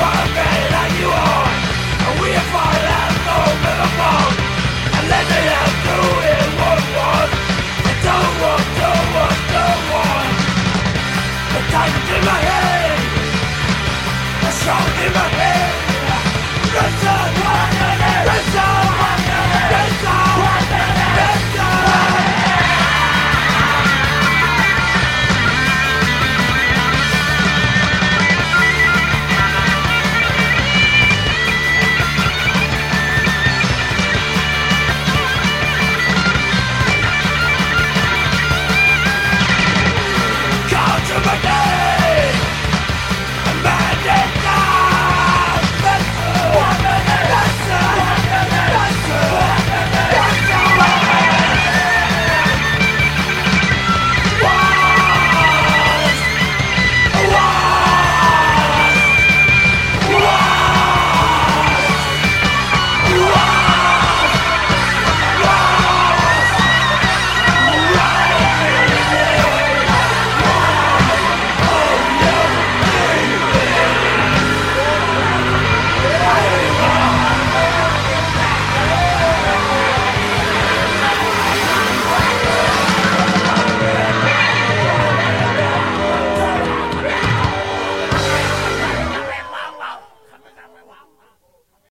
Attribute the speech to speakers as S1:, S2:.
S1: working like you are, and we have fallen out of the phone.